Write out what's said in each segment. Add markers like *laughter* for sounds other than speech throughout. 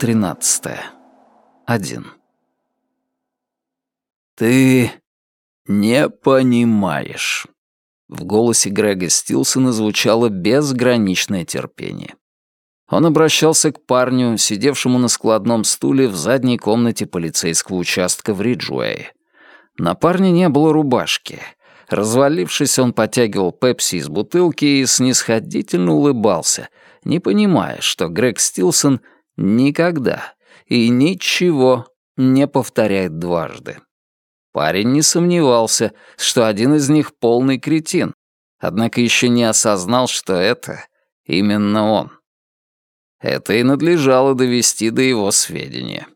13. 1. «Ты не понимаешь». В голосе Грега Стилсона звучало безграничное терпение. Он обращался к парню, сидевшему на складном стуле в задней комнате полицейского участка в Риджуэе. На парне не было рубашки. Развалившись, он потягивал пепси из бутылки и снисходительно улыбался, не понимая, что Грег Стилсон никогда и ничего не повторяет дважды. Парень не сомневался, что один из них полный кретин, однако еще не осознал, что это именно он. Это и надлежало довести до его сведения.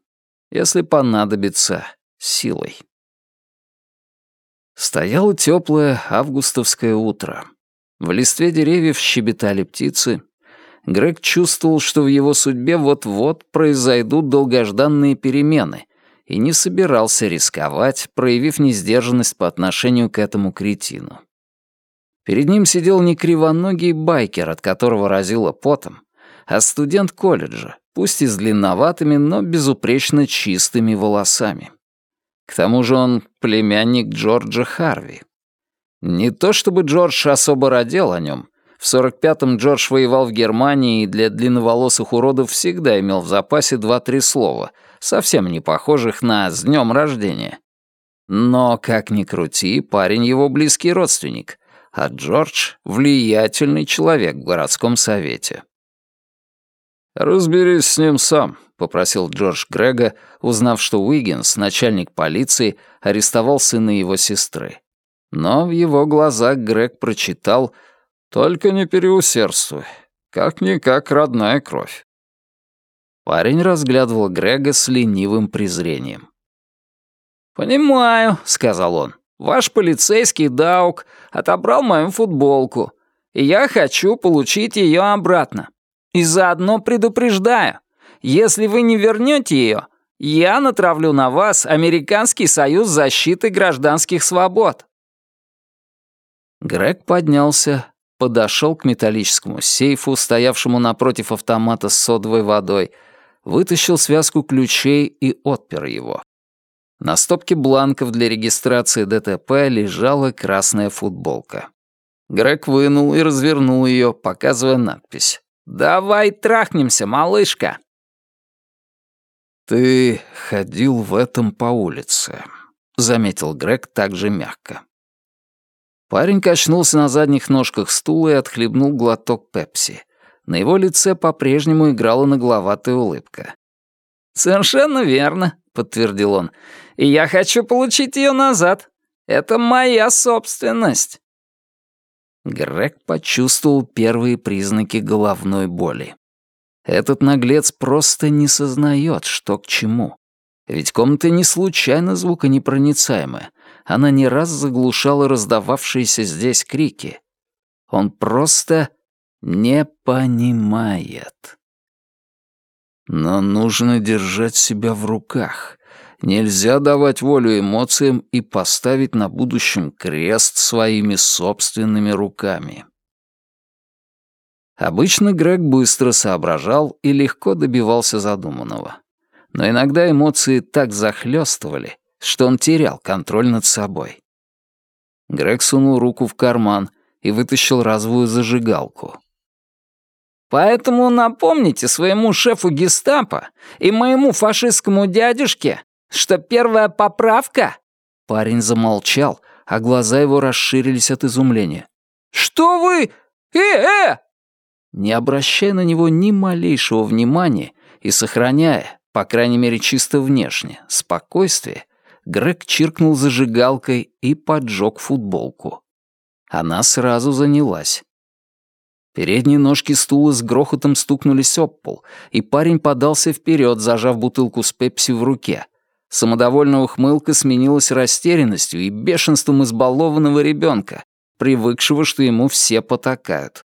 Если понадобится, силой. Стояло теплое августовское утро. В листве деревьев щебетали птицы. Грег чувствовал, что в его судьбе вот-вот произойдут долгожданные перемены, и не собирался рисковать, проявив несдержанность по отношению к этому кретину. Перед ним сидел не кривоногий байкер, от которого разило потом, а студент колледжа, пусть и с длинноватыми, но безупречно чистыми волосами. К тому же он племянник Джорджа Харви. Не то чтобы Джордж особо родил о нем. В 45-м Джордж воевал в Германии и для длинноволосых уродов всегда имел в запасе два-три слова, совсем не похожих на «с днем рождения». Но, как ни крути, парень его близкий родственник, а Джордж — влиятельный человек в городском совете. «Разберись с ним сам», — попросил Джордж Грега, узнав, что Уиггинс, начальник полиции, арестовал сына его сестры. Но в его глазах Грег прочитал «Только не переусердствуй, как-никак родная кровь». Парень разглядывал Грега с ленивым презрением. «Понимаю», — сказал он. «Ваш полицейский Даук отобрал мою футболку, и я хочу получить ее обратно. И заодно предупреждаю, если вы не вернете ее, я натравлю на вас Американский союз защиты гражданских свобод». Грег поднялся, подошел к металлическому сейфу, стоявшему напротив автомата с содовой водой, вытащил связку ключей и отпер его. На стопке бланков для регистрации ДТП лежала красная футболка. Грег вынул и развернул ее, показывая надпись. «Давай трахнемся, малышка!» «Ты ходил в этом по улице», — заметил Грег также мягко. Парень качнулся на задних ножках стула и отхлебнул глоток пепси. На его лице по-прежнему играла нагловатая улыбка. «Совершенно верно», — подтвердил он. «И я хочу получить ее назад. Это моя собственность». Грег почувствовал первые признаки головной боли. Этот наглец просто не сознает, что к чему. Ведь комната не случайно звуконепроницаемая. Она не раз заглушала раздававшиеся здесь крики. Он просто не понимает. Но нужно держать себя в руках. Нельзя давать волю эмоциям и поставить на будущем крест своими собственными руками. Обычно Грег быстро соображал и легко добивался задуманного. Но иногда эмоции так захлестывали, что он терял контроль над собой. Грег сунул руку в карман и вытащил разовую зажигалку. «Поэтому напомните своему шефу гестапо и моему фашистскому дядюшке, что первая поправка...» Парень замолчал, а глаза его расширились от изумления. «Что вы... Э-э!» Не обращая на него ни малейшего внимания и сохраняя, по крайней мере чисто внешне, спокойствие, Грег чиркнул зажигалкой и поджег футболку. Она сразу занялась. Передние ножки стула с грохотом стукнулись об пол, и парень подался вперед, зажав бутылку с пепси в руке. Самодовольная ухмылка сменилась растерянностью и бешенством избалованного ребенка, привыкшего, что ему все потакают.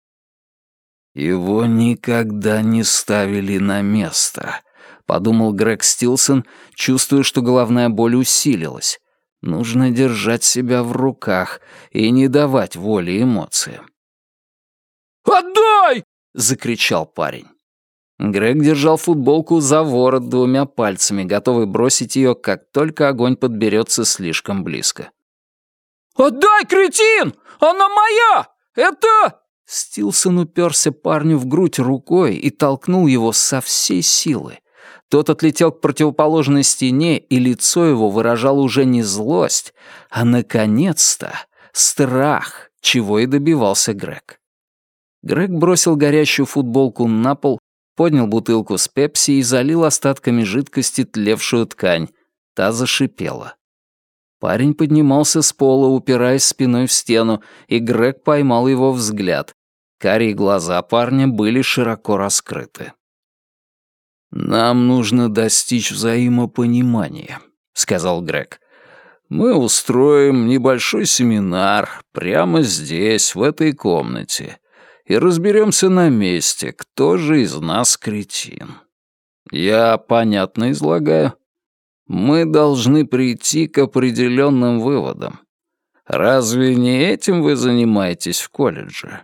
«Его никогда не ставили на место», — подумал Грег Стилсон, чувствуя, что головная боль усилилась. Нужно держать себя в руках и не давать воли эмоциям. «Отдай!» — закричал парень. Грег держал футболку за ворот двумя пальцами, готовый бросить ее, как только огонь подберется слишком близко. «Отдай, кретин! Она моя! Это...» Стилсон уперся парню в грудь рукой и толкнул его со всей силы. Тот отлетел к противоположной стене, и лицо его выражало уже не злость, а, наконец-то, страх, чего и добивался Грег. Грег бросил горящую футболку на пол, поднял бутылку с пепси и залил остатками жидкости тлевшую ткань. Та зашипела. Парень поднимался с пола, упираясь спиной в стену, и Грег поймал его взгляд. Карие глаза парня были широко раскрыты. «Нам нужно достичь взаимопонимания», — сказал Грег. «Мы устроим небольшой семинар прямо здесь, в этой комнате, и разберемся на месте, кто же из нас кретин. Я понятно излагаю?» Мы должны прийти к определенным выводам. Разве не этим вы занимаетесь в колледже?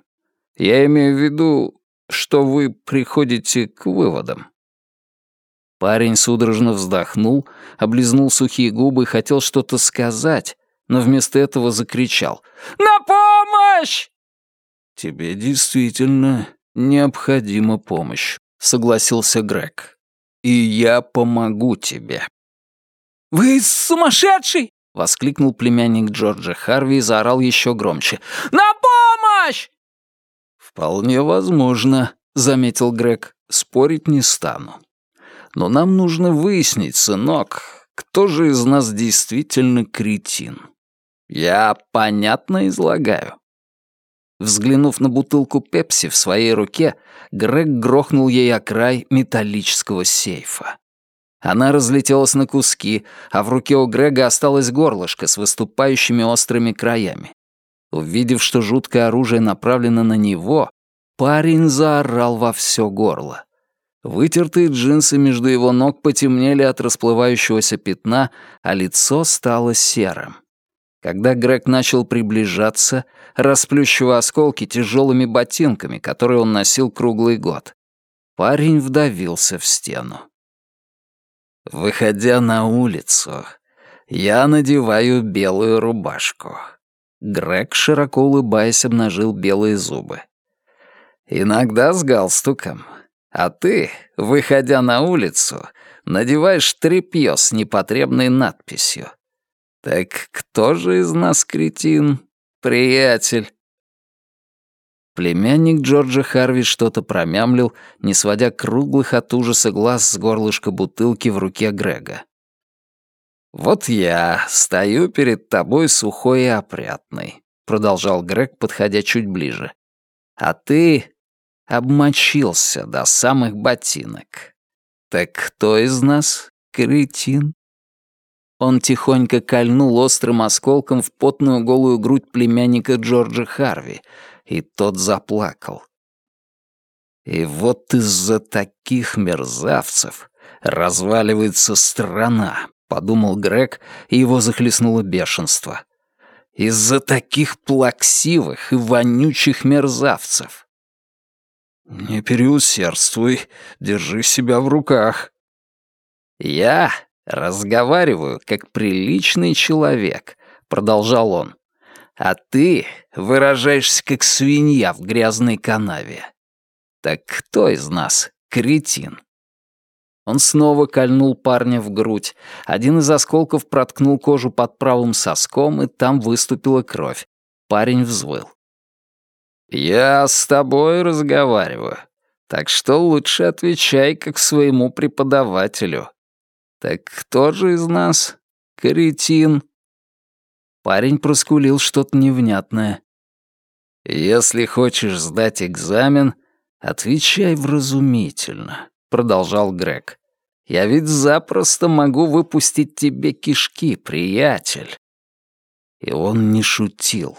Я имею в виду, что вы приходите к выводам. Парень судорожно вздохнул, облизнул сухие губы и хотел что-то сказать, но вместо этого закричал «На помощь!» «Тебе действительно необходима помощь», — согласился Грег. «И я помогу тебе». «Вы сумасшедший!» — воскликнул племянник Джорджа Харви и заорал еще громче. «На помощь!» «Вполне возможно», — заметил Грег. «Спорить не стану. Но нам нужно выяснить, сынок, кто же из нас действительно кретин. Я понятно излагаю». Взглянув на бутылку пепси в своей руке, Грег грохнул ей о край металлического сейфа. Она разлетелась на куски, а в руке у Грега осталось горлышко с выступающими острыми краями. Увидев, что жуткое оружие направлено на него, парень заорал во все горло. Вытертые джинсы между его ног потемнели от расплывающегося пятна, а лицо стало серым. Когда Грег начал приближаться, расплющивая осколки тяжелыми ботинками, которые он носил круглый год, парень вдавился в стену. Выходя на улицу, я надеваю белую рубашку. Грег, широко улыбаясь, обнажил белые зубы. Иногда с галстуком. А ты, выходя на улицу, надеваешь тряпьё с непотребной надписью. Так кто же из нас кретин, приятель? Племянник Джорджа Харви что-то промямлил, не сводя круглых от ужаса глаз с горлышка бутылки в руке Грега. «Вот я стою перед тобой сухой и опрятный», — продолжал Грег, подходя чуть ближе. «А ты обмочился до самых ботинок. Так кто из нас кретин?» Он тихонько кольнул острым осколком в потную голую грудь племянника Джорджа Харви — и тот заплакал. И вот из-за таких мерзавцев разваливается страна, подумал Грег, и его захлестнуло бешенство. Из-за таких плаксивых и вонючих мерзавцев. Не переусердствуй, держи себя в руках. Я разговариваю как приличный человек, продолжал он а ты выражаешься как свинья в грязной канаве. Так кто из нас кретин?» Он снова кольнул парня в грудь. Один из осколков проткнул кожу под правым соском, и там выступила кровь. Парень взвыл. «Я с тобой разговариваю, так что лучше отвечай как своему преподавателю. Так кто же из нас кретин?» Парень проскулил что-то невнятное. «Если хочешь сдать экзамен, отвечай вразумительно», — продолжал Грег. «Я ведь запросто могу выпустить тебе кишки, приятель». И он не шутил.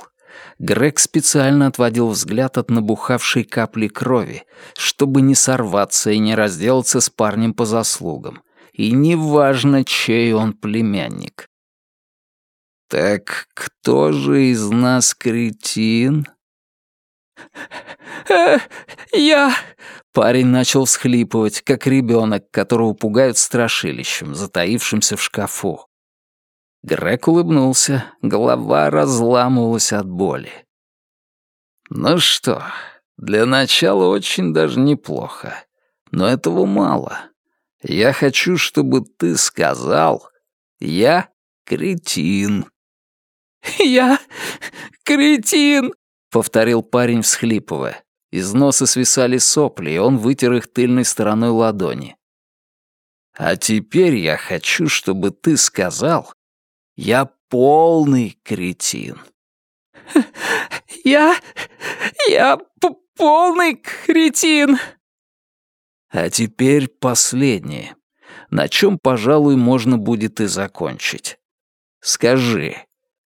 Грег специально отводил взгляд от набухавшей капли крови, чтобы не сорваться и не разделаться с парнем по заслугам. И неважно, чей он племянник. «Так кто же из нас кретин?» э, я...» Парень начал всхлипывать, как ребенок, которого пугают страшилищем, затаившимся в шкафу. Грег улыбнулся, голова разламывалась от боли. «Ну что, для начала очень даже неплохо. Но этого мало. Я хочу, чтобы ты сказал, я кретин». «Я кретин!» — повторил парень, всхлипывая. Из носа свисали сопли, и он вытер их тыльной стороной ладони. «А теперь я хочу, чтобы ты сказал, я полный кретин». *laughs* «Я... я полный кретин!» А теперь последнее, на чем, пожалуй, можно будет и закончить. Скажи,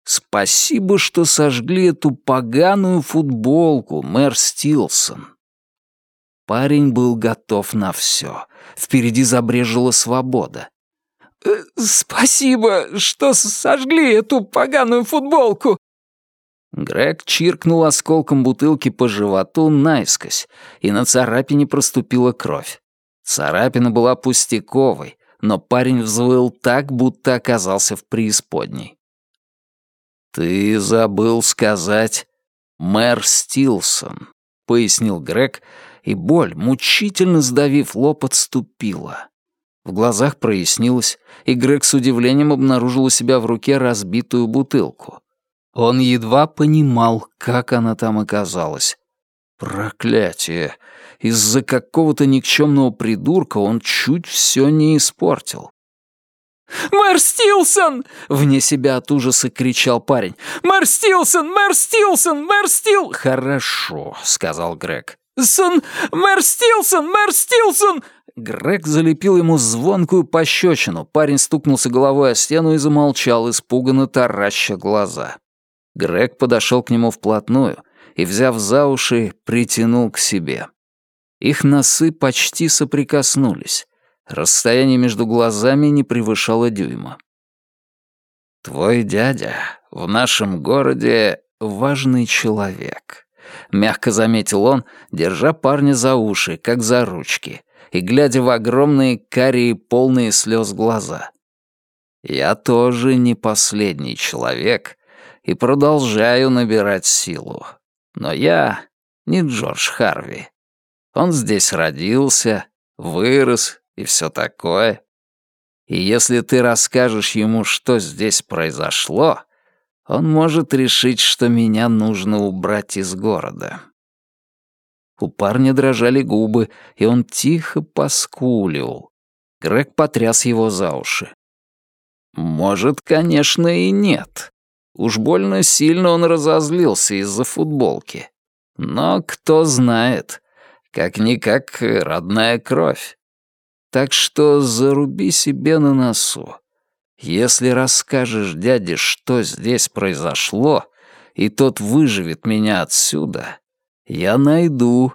спасибо, что сожгли эту поганую футболку, мэр Стилсон. Парень был готов на все. Впереди забрежила свобода. «Э, «Спасибо, что сожгли эту поганую футболку!» Грег чиркнул осколком бутылки по животу наискось, и на царапине проступила кровь. Царапина была пустяковой, но парень взвыл так, будто оказался в преисподней. «Ты забыл сказать «мэр Стилсон», — пояснил Грег, и боль, мучительно сдавив лоб, отступила. В глазах прояснилось, и Грег с удивлением обнаружил у себя в руке разбитую бутылку. Он едва понимал, как она там оказалась. Проклятие! Из-за какого-то никчемного придурка он чуть все не испортил. «Мэр Стилсон!» — вне себя от ужаса кричал парень. «Мэр Стилсон! Мэр Стилсон! Мэр Стил...» «Хорошо», — сказал Грег. «Сон! Мэр Стилсон! Мэр Стилсон!» Грег залепил ему звонкую пощечину. Парень стукнулся головой о стену и замолчал, испуганно тараща глаза. Грег подошел к нему вплотную и, взяв за уши, притянул к себе. Их носы почти соприкоснулись. Расстояние между глазами не превышало дюйма. «Твой дядя в нашем городе важный человек», — мягко заметил он, держа парня за уши, как за ручки, и глядя в огромные карие полные слез глаза. «Я тоже не последний человек, и продолжаю набирать силу. Но я не Джордж Харви. Он здесь родился, вырос и все такое. И если ты расскажешь ему, что здесь произошло, он может решить, что меня нужно убрать из города. У парня дрожали губы, и он тихо поскуливал. Грег потряс его за уши. «Может, конечно, и нет. Уж больно сильно он разозлился из-за футболки. Но кто знает, как-никак родная кровь. Так что заруби себе на носу. Если расскажешь дяде, что здесь произошло, и тот выживет меня отсюда, я найду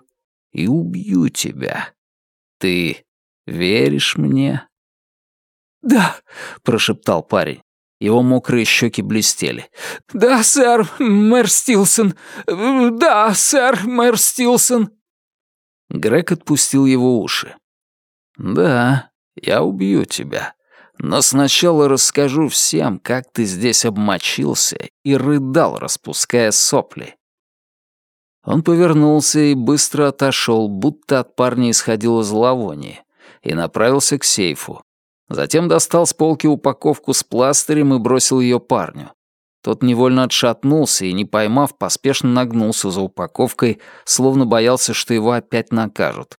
и убью тебя. Ты веришь мне?» «Да», — прошептал парень. Его мокрые щеки блестели. «Да, сэр, мэр Стилсон! Да, сэр, мэр Стилсон!» Грег отпустил его уши. «Да, я убью тебя. Но сначала расскажу всем, как ты здесь обмочился и рыдал, распуская сопли». Он повернулся и быстро отошел, будто от парня исходило зловоние, и направился к сейфу. Затем достал с полки упаковку с пластырем и бросил ее парню. Тот невольно отшатнулся и, не поймав, поспешно нагнулся за упаковкой, словно боялся, что его опять накажут.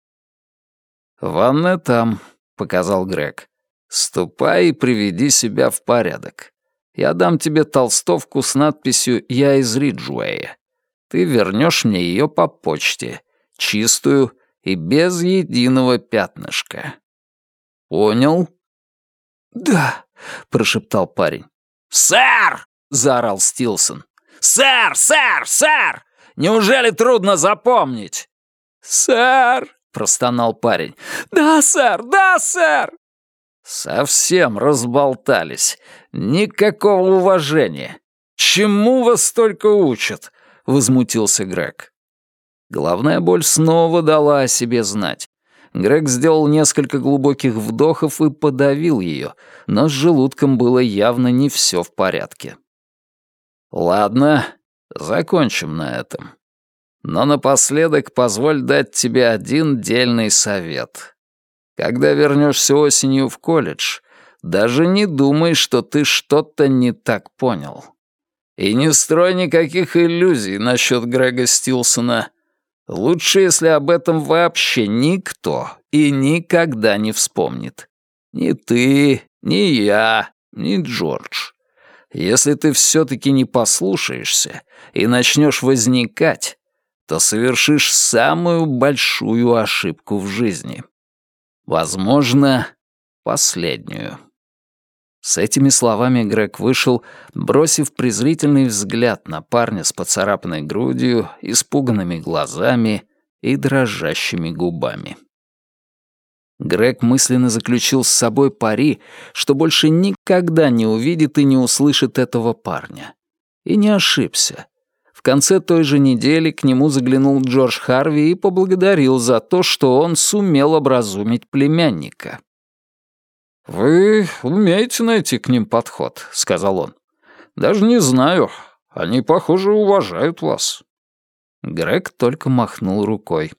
«Ванная там», — показал Грег. «Ступай и приведи себя в порядок. Я дам тебе толстовку с надписью «Я из Риджуэя». Ты вернешь мне ее по почте, чистую и без единого пятнышка. Понял?» «Да», — прошептал парень. «Сэр!» — заорал Стилсон. «Сэр! Сэр! Сэр! Неужели трудно запомнить?» «Сэр!» — простонал парень. «Да, сэр! Да, сэр!» «Совсем разболтались. Никакого уважения. Чему вас только учат?» — возмутился Грег. Головная боль снова дала о себе знать. Грег сделал несколько глубоких вдохов и подавил ее, но с желудком было явно не все в порядке. «Ладно, закончим на этом. Но напоследок позволь дать тебе один дельный совет. Когда вернешься осенью в колледж, даже не думай, что ты что-то не так понял. И не строй никаких иллюзий насчет Грега Стилсона. Лучше, если об этом вообще никто и никогда не вспомнит. Ни ты, ни я, ни Джордж. Если ты все-таки не послушаешься и начнешь возникать, то совершишь самую большую ошибку в жизни. Возможно, последнюю. С этими словами Грег вышел, бросив презрительный взгляд на парня с поцарапанной грудью, испуганными глазами и дрожащими губами. Грег мысленно заключил с собой пари, что больше никогда не увидит и не услышит этого парня. И не ошибся. В конце той же недели к нему заглянул Джордж Харви и поблагодарил за то, что он сумел образумить племянника. «Вы умеете найти к ним подход», — сказал он. «Даже не знаю. Они, похоже, уважают вас». Грег только махнул рукой.